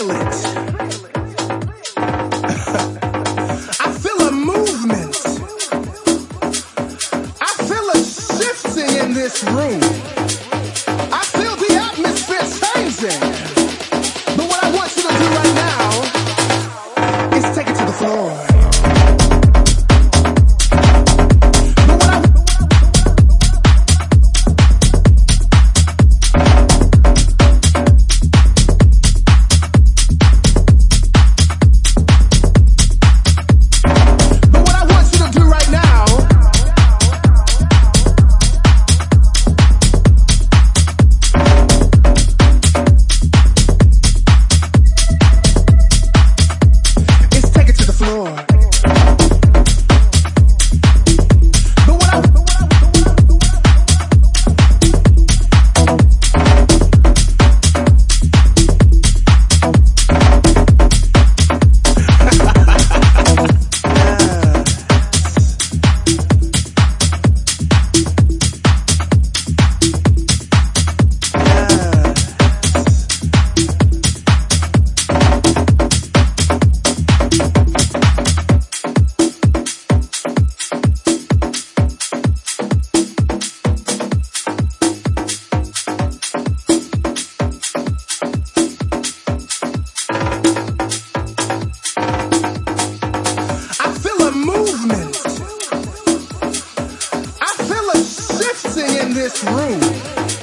violence. I feel a movement. I feel a shifting in this room. I feel the atmosphere changing. But what I want you to do right now is take it to the floor. it's.